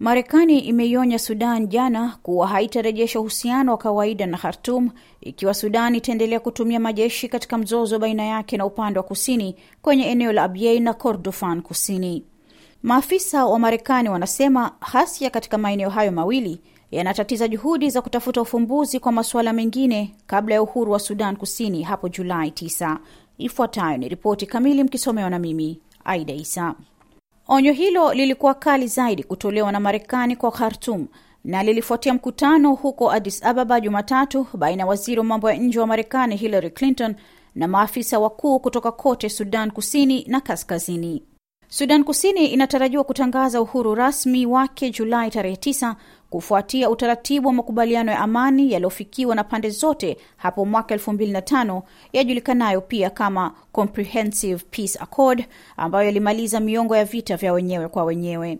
Marekani imeionya Sudan jana kuwa haitarejesha uhusiano wa kawaida na Khartum ikiwa Sudan itaendelea kutumia majeshi katika mzozo baina yake na upande wa kusini kwenye eneo la Abyei na Kordofan kusini. Maafisa wa Marekani wanasema ghasia katika maeneo hayo mawili yanatatiza juhudi za kutafuta ufumbuzi kwa masuala mengine kabla ya uhuru wa Sudan kusini hapo Julai 9. Ifuatayo ni ripoti kamili mkisomewa na mimi Aida Isa. Onyo hilo lilikuwa kali zaidi kutolewa na Marekani kwa Khartum na lilifuatia mkutano huko Addis Ababa Jumatatu baina ya waziri wa mambo ya nje wa Marekani Hillary Clinton na maafisa wakuu kutoka kote Sudan kusini na kaskazini. Sudan kusini inatarajiwa kutangaza uhuru rasmi wake Julai tarehe 9 kufuatia utaratibu wa makubaliano ya amani yaliyofikiwa na pande zote hapo mwaka 2005 yajulikanayo pia kama Comprehensive Peace Accord ambayo yalimaliza miongo ya vita vya wenyewe kwa wenyewe.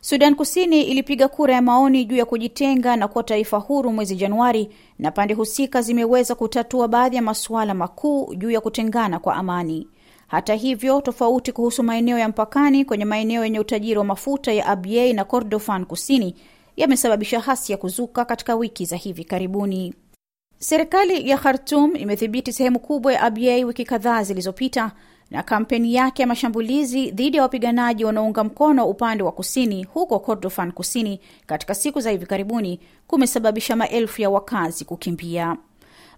Sudan Kusini ilipiga kura ya maoni juu ya kujitenga na kuwa taifa huru mwezi Januari, na pande husika zimeweza kutatua baadhi ya masuala makuu juu ya kutengana kwa amani. Hata hivyo, tofauti kuhusu maeneo ya mpakani kwenye maeneo yenye utajiri wa mafuta ya Abyei na Kordofan kusini yamesababisha hasi ya kuzuka katika wiki za hivi karibuni. Serikali ya Khartum imethibiti sehemu kubwa ya Abyei wiki kadhaa zilizopita, na kampeni yake ya mashambulizi dhidi ya wapiganaji wanaounga mkono upande wa kusini huko Kordofan kusini katika siku za hivi karibuni kumesababisha maelfu ya wakazi kukimbia.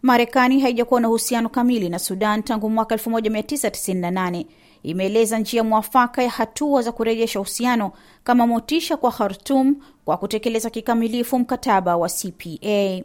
Marekani haijakuwa na uhusiano kamili na Sudan tangu mwaka 1998. Imeeleza njia mwafaka ya hatua za kurejesha uhusiano kama motisha kwa Khartum kwa kutekeleza kikamilifu mkataba wa CPA.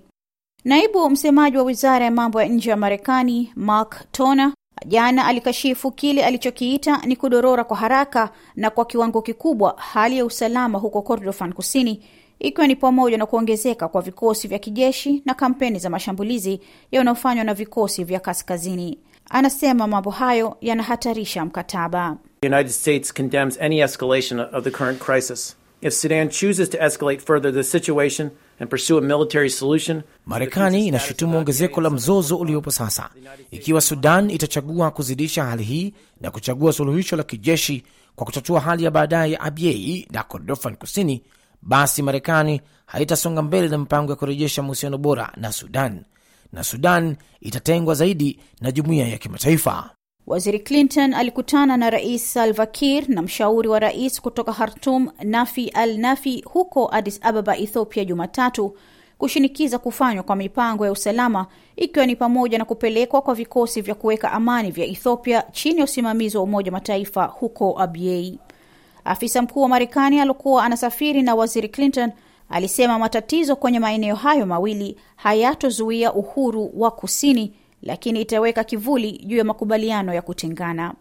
Naibu msemaji wa wizara ya mambo ya nje ya Marekani Mark Toner jana alikashifu kile alichokiita ni kudorora kwa haraka na kwa kiwango kikubwa hali ya usalama huko Kordofan kusini ikiwa ni pamoja na kuongezeka kwa vikosi vya kijeshi na kampeni za mashambulizi yanayofanywa na vikosi vya kaskazini. Anasema mambo hayo yanahatarisha mkataba. The United States condemns any escalation of the current crisis. If Sudan chooses to escalate further the situation and pursue a military solution, Marekani inashutumu ongezeko la mzozo uliopo sasa. Ikiwa Sudan itachagua kuzidisha hali hii na kuchagua suluhisho la kijeshi kwa kutatua hali ya baadaye ya Abyei na Kordofan kusini basi Marekani haitasonga mbele na mpango ya kurejesha mahusiano bora na Sudan, na Sudan itatengwa zaidi na jumuiya ya kimataifa. Waziri Clinton alikutana na Rais Salva Kiir na mshauri wa rais kutoka Khartoum Nafi Al Nafi, huko Addis Ababa, Ethiopia, Jumatatu kushinikiza kufanywa kwa mipango ya usalama ikiwa ni pamoja na kupelekwa kwa vikosi vya kuweka amani vya Ethiopia chini ya usimamizi wa Umoja wa Mataifa huko Abyei. Afisa mkuu wa Marekani aliokuwa anasafiri na waziri Clinton alisema matatizo kwenye maeneo hayo mawili hayatozuia uhuru wa kusini, lakini itaweka kivuli juu ya makubaliano ya kutengana.